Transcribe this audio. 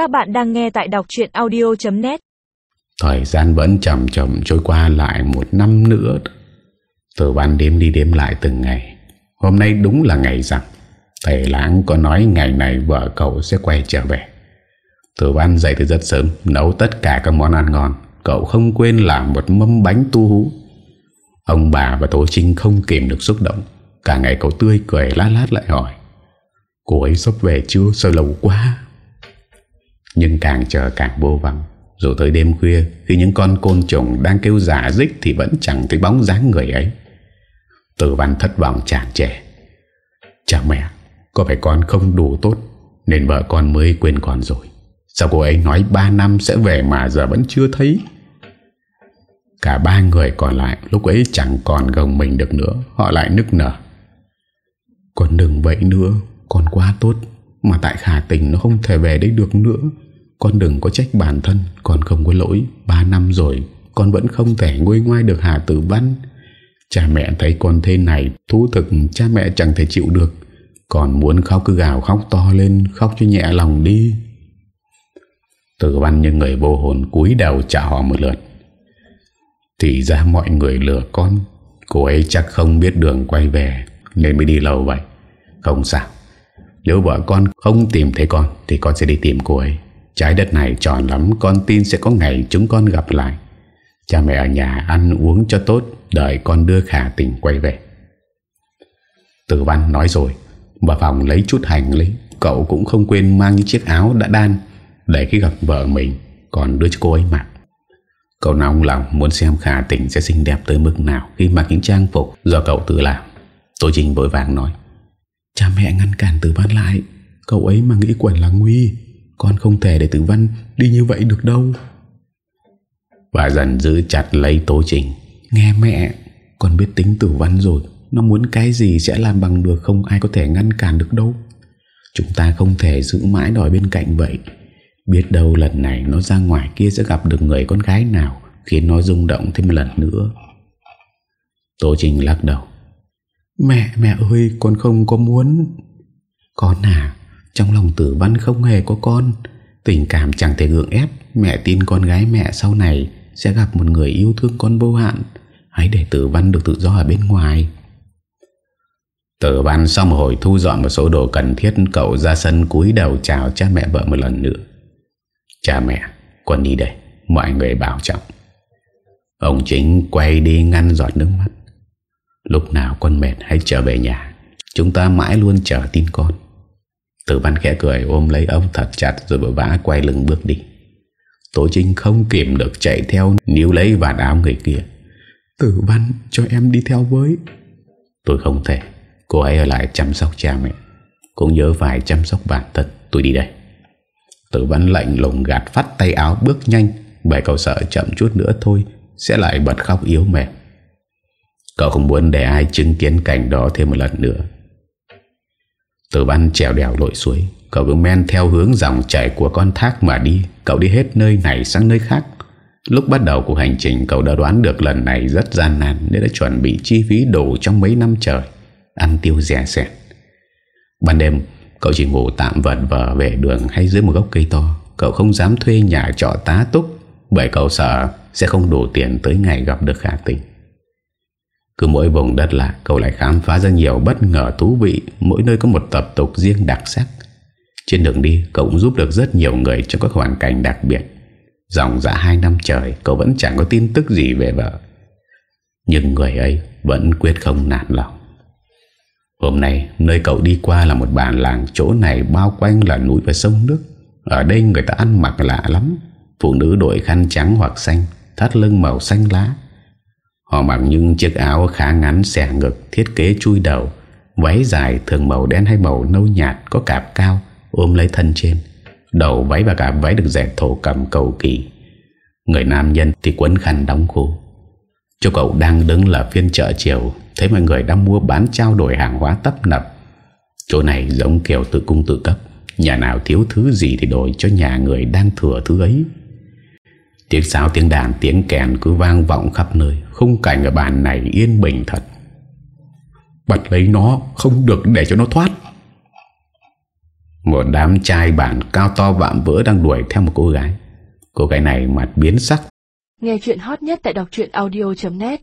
Các bạn đang nghe tại đọc chuyện audio.net Thời gian vẫn chậm chậm trôi qua lại một năm nữa. Từ ban đêm đi đêm lại từng ngày. Hôm nay đúng là ngày rằng Thầy Lãng có nói ngày này vợ cậu sẽ quay trở về. Từ ban dậy từ rất sớm, Nấu tất cả các món ăn ngon. Cậu không quên làm một mâm bánh tu hú. Ông bà và Tố Trinh không kìm được xúc động. Cả ngày cậu tươi cười lát lát lại hỏi, Cô ấy sắp về chưa? Sao lâu quá? Nhưng càng chờ càng vô vắng. Rồi tới đêm khuya, Khi những con côn trùng đang kêu giả dích Thì vẫn chẳng thấy bóng dáng người ấy. Tử văn thất vọng chàng trẻ Cha mẹ, Có phải con không đủ tốt, Nên vợ con mới quên con rồi. Sao cô ấy nói 3 năm sẽ về mà giờ vẫn chưa thấy? Cả ba người còn lại lúc ấy chẳng còn gồng mình được nữa, Họ lại nức nở. Con đừng vậy nữa, Con quá tốt, Mà tại khả tình nó không thể về đây được nữa. Con đừng có trách bản thân, Con không có lỗi. Ba năm rồi, Con vẫn không thể ngôi ngoai được Hà Tử Văn. Cha mẹ thấy con thế này, Thú thực cha mẹ chẳng thể chịu được. Còn muốn khóc cứ gào khóc to lên, Khóc cho nhẹ lòng đi. Tử Văn như người vô hồn cúi đầu trả họ một lượt. Thì ra mọi người lừa con, Cô ấy chắc không biết đường quay về, Nên mới đi lâu vậy. Không sao, Nếu vợ con không tìm thấy con Thì con sẽ đi tìm cô ấy. Trái đất này tròn lắm, Con tin sẽ có ngày chúng con gặp lại. Cha mẹ ở nhà ăn uống cho tốt, Đợi con đưa khả tình quay về. Tử văn nói rồi Vào phòng lấy chút hành lý, Cậu cũng không quên mang những chiếc áo đã đan Để khi gặp vợ mình, Còn đưa cho cô ấy mặc. Cậu nóng lòng muốn xem khả tình sẽ xinh đẹp tới mức nào Khi mặc những trang phục do cậu tự làm. Tô Trinh vội vàng nói, Cha mẹ ngăn cản tử văn lại, Cậu ấy mà nghĩ quẩn là nguy. Con không thể để tử văn đi như vậy được đâu. Và dần giữ chặt lấy Tố Trình. Nghe mẹ Con biết tính tử văn rồi. Nó muốn cái gì sẽ làm bằng được Không ai có thể ngăn cản được đâu. Chúng ta không thể giữ mãi đòi bên cạnh vậy. Biết đâu lần này Nó ra ngoài kia sẽ gặp được người con gái nào Khiến nó rung động thêm một lần nữa. Tố Trình lắc đầu. Mẹ, mẹ ơi Con không có muốn. Con à trong lòng tử văn không hề có con. Tình cảm chẳng thể gượng ép. Mẹ tin con gái mẹ sau này Sẽ gặp một người yêu thương con vô hạn. Hãy để tử văn được tự do ở bên ngoài. Tử văn sau một hồi thu dọn một số đồ cần thiết, Cậu ra sân cúi đầu chào cha mẹ vợ một lần nữa. Cha mẹ, Con đi đây. Mọi người bảo trọng. Ông chính quay đi ngăn giọt nước mắt. Lúc nào con mệt hãy trở về nhà. Chúng ta mãi luôn chờ tin con. Tử văn khẽ cười, ôm lấy ông thật chặt Rồi vội vã quay lưng bước đi. Tố Trinh không kìm được chạy theo, Níu lấy vạt áo người kia. Tử văn, cho em đi theo với. Tôi không thể. Cô ấy ở lại chăm sóc cha mẹ. Cũng nhớ phải chăm sóc bản thân. Tôi đi đây. Tử văn lạnh lùng gạt phát tay áo bước nhanh. Bởi cậu sợ chậm chút nữa thôi, Sẽ lại bật khóc yếu mềm. Cậu không muốn để ai chứng kiến cảnh đó thêm một lần nữa. Từ văn trèo đèo lội suối, Cậu cứ men theo hướng dòng chảy của con thác mà đi. Cậu đi hết nơi này sang nơi khác. Lúc bắt đầu cuộc hành trình, Cậu đã đoán được lần này rất gian nan Nên đã chuẩn bị chi phí đủ trong mấy năm trời, Ăn tiêu rẻ sẹt. Ban đêm, Cậu chỉ ngủ tạm vật vờ về đường Hay dưới một gốc cây to. Cậu không dám thuê nhà trọ tá túc, Bởi cậu sợ sẽ không đủ tiền Tới ngày gặp được khả tình cứ mỗi vùng đất lạ, Cậu lại khám phá ra nhiều bất ngờ thú vị. Mỗi nơi có một tập tục riêng đặc sắc. Trên đường đi, Cậu cũng giúp được rất nhiều người Trong các hoàn cảnh đặc biệt. Dòng dã hai năm trời, Cậu vẫn chẳng có tin tức gì về vợ. Nhưng người ấy Vẫn quyết không nản lòng. Hôm nay, nơi cậu đi qua là một bản làng Chỗ này bao quanh là núi và sông nước. Ở đây người ta ăn mặc lạ lắm. Phụ nữ đội khăn trắng hoặc xanh, Thắt lưng màu xanh lá. Họ mặc những chiếc áo khá ngắn xẻ ngực, Thiết kế chui đầu. Váy dài thường màu đen hay màu nâu nhạt, Có cạp cao, ôm lấy thân trên. Đầu váy và cạp váy được dệt thổ cầm cầu kỳ. Người nam nhân thì quấn khăn đóng khô. Chỗ cậu đang đứng là phiên chợ chiều, Thấy mọi người đang mua bán trao đổi hàng hóa tấp nập. Chỗ này giống kiểu tự cung tự cấp, Nhà nào thiếu thứ gì thì đổi cho nhà người đang thừa thứ ấy. Tiếng sáo tiếng đàn, tiếng kèn cứ vang vọng khắp nơi. Khung cảnh ở bàn này yên bình thật. Bật lấy nó, Không được để cho nó thoát. Một đám trai bản cao to vạm vỡ đang đuổi theo một cô gái. Cô gái này mặt biến sắc. Nghe chuyện hot nhất tại đọc audio.net